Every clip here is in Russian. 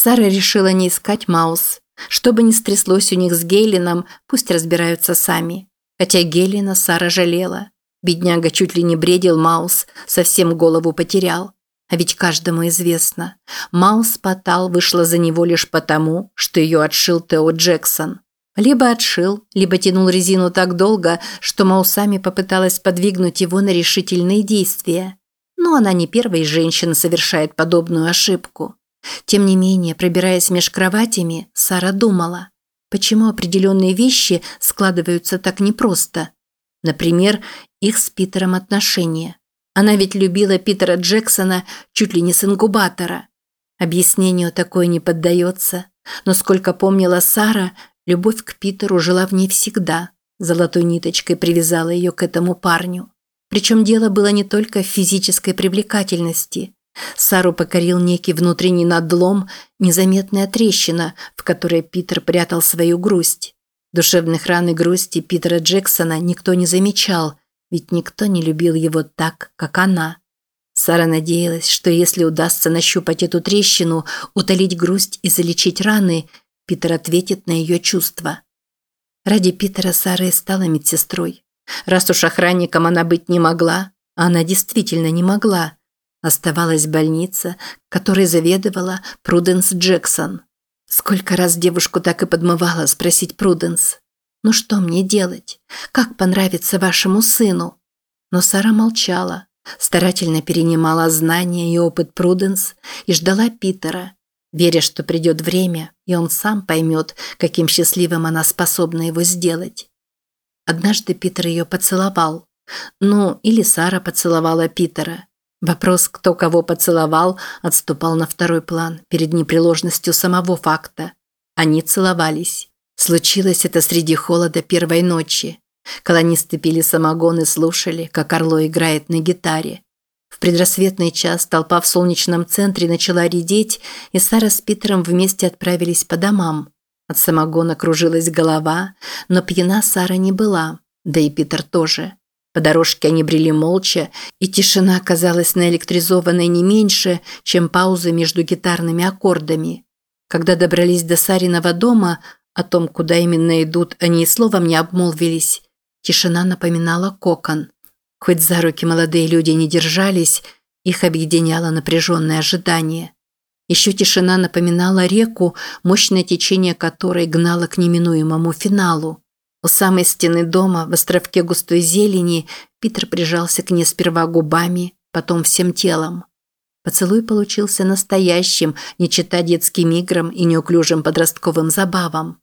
Сара решила не искать Маус. Что бы ни стряслось у них с Гейлином, пусть разбираются сами. Хотя Гейлина Сара жалела. Бедняга чуть ли не бредил Маус, совсем голову потерял. А ведь каждому известно, Маус Патал вышла за него лишь потому, что ее отшил Тео Джексон. Либо отшил, либо тянул резину так долго, что Маусами попыталась подвигнуть его на решительные действия. Но она не первая женщина совершает подобную ошибку. Тем не менее, пробираясь меж кроватями, Сара думала, почему определенные вещи складываются так непросто. Например, их с Питером отношения. Она ведь любила Питера Джексона чуть ли не с инкубатора. Объяснению такое не поддается, но сколько помнила Сара, любовь к Питеру жила в ней всегда. Золотой ниточкой привязала ее к этому парню. Причем дело было не только в физической привлекательности. Сару покорил некий внутренний надлом, незаметная трещина, в которой Питер прятал свою грусть. Душевных ран и грусти Питера Джексона никто не замечал, ведь никто не любил его так, как она. Сара надеялась, что если удастся нащупать эту трещину, утолить грусть и залечить раны, Питер ответит на ее чувства. Ради Питера Сара и стала медсестрой. Раз уж охранником она быть не могла, а она действительно не могла, оставалась больница, которой заведовала Пруденс Джексон. Сколько раз девушку так и подмывала спросить Пруденс. «Ну что мне делать? Как понравится вашему сыну?» Но Сара молчала, старательно перенимала знания и опыт Пруденс и ждала Питера, веря, что придет время, и он сам поймет, каким счастливым она способна его сделать. Однажды Питер ее поцеловал. Ну, или Сара поцеловала Питера. Вопрос, кто кого поцеловал, отступал на второй план перед непреложностью самого факта. Они целовались. Случилось это среди холода первой ночи. Колонисты пили самогон и слушали, как Орло играет на гитаре. В предрассветный час толпа в солнечном центре начала редеть, и Сара с Питером вместе отправились по домам. От самогона кружилась голова, но пьяна Сара не была, да и Питер тоже. По дорожке они брели молча, и тишина казалась наэлектризованной не меньше, чем паузы между гитарными аккордами. Когда добрались до Сариного дома, о том, куда именно идут, они и словом не обмолвились. Тишина напоминала кокон. Хоть за руки молодые люди не держались, их объединяло напряженное ожидание. Еще тишина напоминала реку, мощное течение которой гнало к неминуемому финалу. У самой стены дома, в островке густой зелени, Питер прижался к ней сперва губами, потом всем телом. Поцелуй получился настоящим, не чита детским играм и неуклюжим подростковым забавам.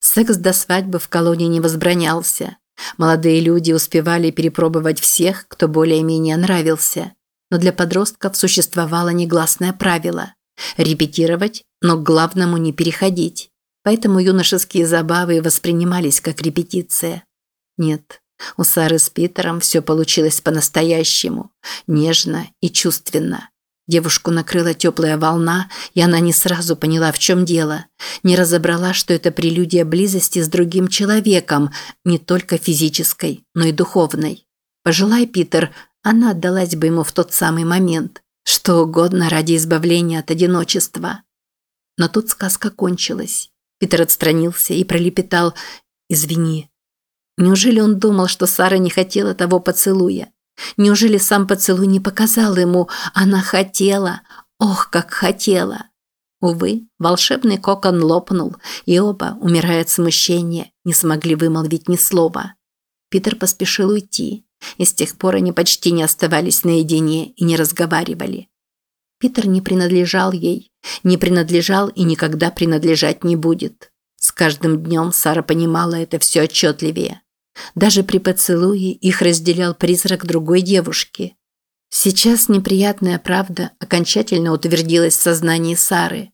Секс до свадьбы в колонии не возбранялся. Молодые люди успевали перепробовать всех, кто более-менее нравился. Но для подростков существовало негласное правило – репетировать, но к главному не переходить. Поэтому юношеские забавы воспринимались как репетиция. Нет, у Сары с Питером все получилось по-настоящему, нежно и чувственно. Девушку накрыла теплая волна, и она не сразу поняла, в чем дело. Не разобрала, что это прелюдия близости с другим человеком, не только физической, но и духовной. Пожелай, Питер, она отдалась бы ему в тот самый момент. Что угодно ради избавления от одиночества. Но тут сказка кончилась. Питер отстранился и пролепетал «Извини». Неужели он думал, что Сара не хотела того поцелуя? Неужели сам поцелуй не показал ему? Она хотела. Ох, как хотела. Увы, волшебный кокон лопнул, и оба, умирая от смущения, не смогли вымолвить ни слова. Питер поспешил уйти, и с тех пор они почти не оставались наедине и не разговаривали. Питер не принадлежал ей, не принадлежал и никогда принадлежать не будет. С каждым днем Сара понимала это все отчетливее. Даже при поцелуе их разделял призрак другой девушки. Сейчас неприятная правда окончательно утвердилась в сознании Сары.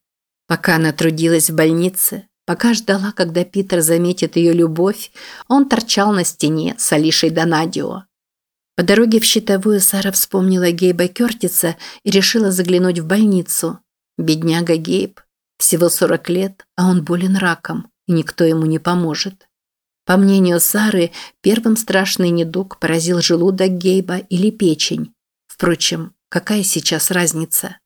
Пока она трудилась в больнице, пока ждала, когда Питер заметит ее любовь, он торчал на стене с Алишей Донадио. По дороге в щитовую Сара вспомнила Гейба Кертиса и решила заглянуть в больницу. Бедняга Гейб. Всего 40 лет, а он болен раком, и никто ему не поможет. По мнению Сары, первым страшный недуг поразил желудок Гейба или печень. Впрочем, какая сейчас разница?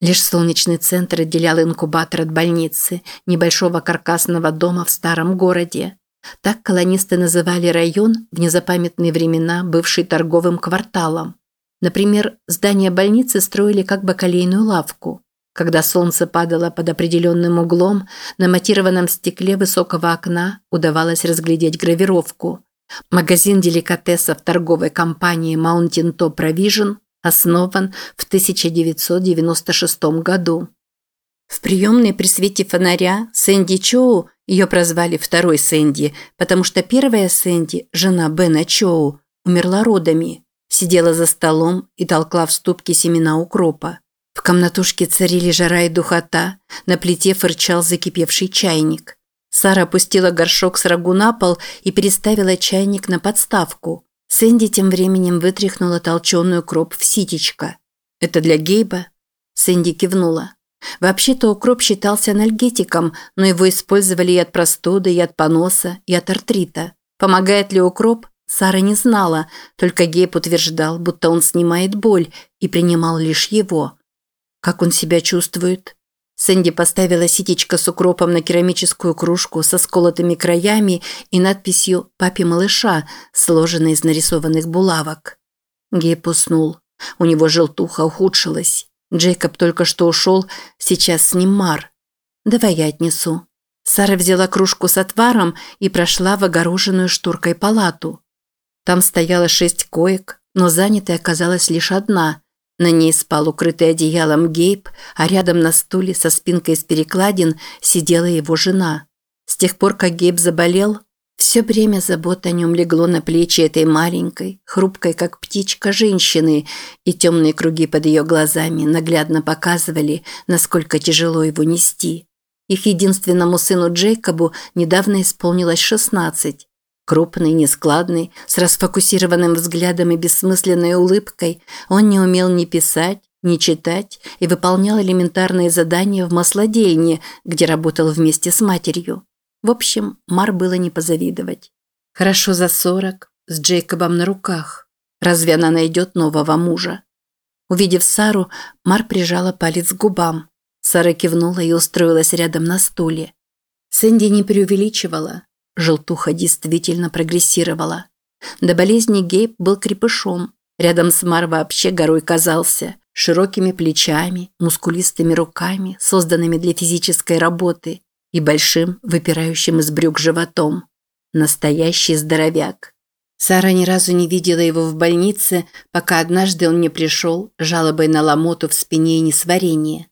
Лишь солнечный центр отделял инкубатор от больницы, небольшого каркасного дома в старом городе. Так колонисты называли район в незапамятные времена, бывший торговым кварталом. Например, здание больницы строили как бакалейную лавку. Когда солнце падало под определенным углом, на матированном стекле высокого окна удавалось разглядеть гравировку. Магазин деликатесов торговой компании Mountain Top Provision основан в 1996 году. В приемной при свете фонаря Сэнди Чоу, ее прозвали второй Сэнди, потому что первая Сэнди, жена Бена Чоу, умерла родами, сидела за столом и толкла в ступке семена укропа. В комнатушке царили жара и духота, на плите фырчал закипевший чайник. Сара опустила горшок с рагу на пол и переставила чайник на подставку. Сэнди тем временем вытряхнула толченый укроп в ситечко. «Это для Гейба?» Сэнди кивнула. Вообще-то укроп считался анальгетиком, но его использовали и от простуды, и от поноса, и от артрита. Помогает ли укроп? Сара не знала, только Гейб утверждал, будто он снимает боль и принимал лишь его. Как он себя чувствует? Сэнди поставила ситечко с укропом на керамическую кружку со сколотыми краями и надписью «Папе малыша», сложенной из нарисованных булавок. Гейб уснул. У него желтуха ухудшилась. Джейкоб только что ушел, сейчас с ним Мар. «Давай я отнесу». Сара взяла кружку с отваром и прошла в огороженную шторкой палату. Там стояло шесть коек, но занятой оказалась лишь одна, на ней спал укрытый одеялом Гейб, а рядом на стуле со спинкой из перекладин сидела его жена. С тех пор, как Гейб заболел, все бремя забот о нем легло на плечи этой маленькой, хрупкой, как птичка, женщины, и темные круги под ее глазами наглядно показывали, насколько тяжело его нести. Их единственному сыну Джейкобу недавно исполнилось шестнадцать. Крупный, нескладный, с расфокусированным взглядом и бессмысленной улыбкой, он не умел ни писать, ни читать и выполнял элементарные задания в маслодельне, где работал вместе с матерью. В общем, Мар было не позавидовать. Хорошо за сорок, с Джейкобом на руках. Разве она найдет нового мужа? Увидев Сару, Мар прижала палец к губам. Сара кивнула и устроилась рядом на стуле. Сэнди не преувеличивала. Желтуха действительно прогрессировала. До болезни Гейб был крепышом. Рядом с Мар вообще горой казался. Широкими плечами, мускулистыми руками, созданными для физической работы, и большим, выпирающим из брюк животом. Настоящий здоровяк. Сара ни разу не видела его в больнице, пока однажды он не пришел жалобой на ломоту в спине и несварение.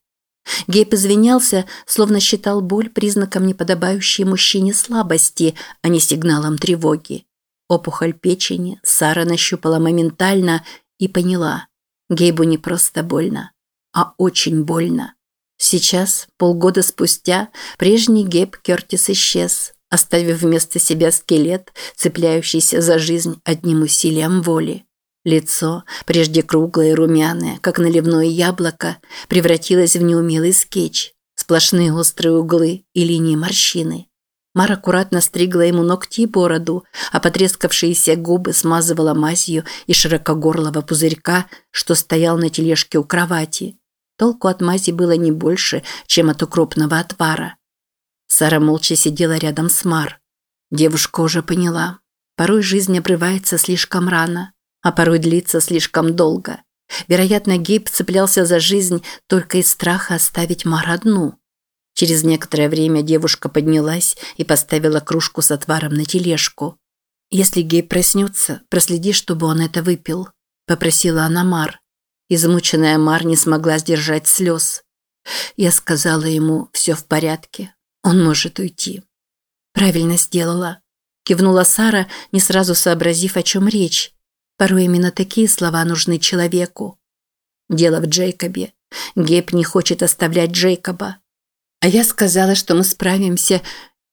Гейб извинялся, словно считал боль признаком неподобающей мужчине слабости, а не сигналом тревоги. Опухоль печени Сара нащупала моментально и поняла. Гейбу не просто больно, а очень больно. Сейчас, полгода спустя, прежний Гейб Кертис исчез, оставив вместо себя скелет, цепляющийся за жизнь одним усилием воли. Лицо, прежде круглое и румяное, как наливное яблоко, превратилось в неумелый скетч. Сплошные острые углы и линии морщины. Мар аккуратно стригла ему ногти и бороду, а потрескавшиеся губы смазывала мазью из широкогорлого пузырька, что стоял на тележке у кровати. Толку от мази было не больше, чем от укропного отвара. Сара молча сидела рядом с Мар. Девушка уже поняла. Порой жизнь обрывается слишком рано а порой длится слишком долго. Вероятно, Гейб цеплялся за жизнь только из страха оставить Мар одну. Через некоторое время девушка поднялась и поставила кружку с отваром на тележку. «Если Гейб проснется, проследи, чтобы он это выпил», – попросила она Мар. Измученная Мар не смогла сдержать слез. Я сказала ему, все в порядке, он может уйти. «Правильно сделала», – кивнула Сара, не сразу сообразив, о чем речь. Порой именно такие слова нужны человеку. Дело в Джейкобе. Гейб не хочет оставлять Джейкоба. А я сказала, что мы справимся,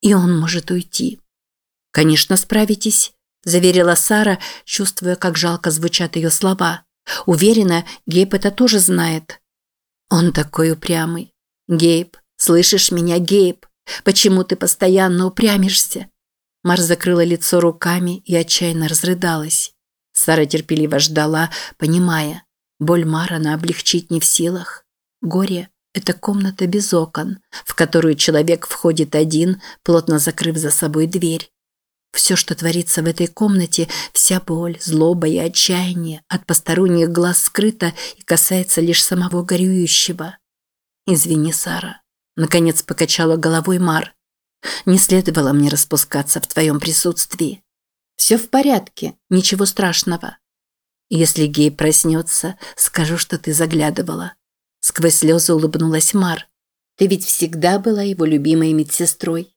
и он может уйти. «Конечно, справитесь», – заверила Сара, чувствуя, как жалко звучат ее слова. Уверена, Гейб это тоже знает. Он такой упрямый. Гейб, слышишь меня, Гейб? Почему ты постоянно упрямишься? Марс закрыла лицо руками и отчаянно разрыдалась. Сара терпеливо ждала, понимая, боль Марана облегчить не в силах. Горе – это комната без окон, в которую человек входит один, плотно закрыв за собой дверь. Все, что творится в этой комнате, вся боль, злоба и отчаяние от посторонних глаз скрыто и касается лишь самого горюющего. «Извини, Сара», – наконец покачала головой Мар. «Не следовало мне распускаться в твоем присутствии». «Все в порядке, ничего страшного». «Если Гей проснется, скажу, что ты заглядывала». Сквозь слезы улыбнулась Мар. «Ты ведь всегда была его любимой медсестрой».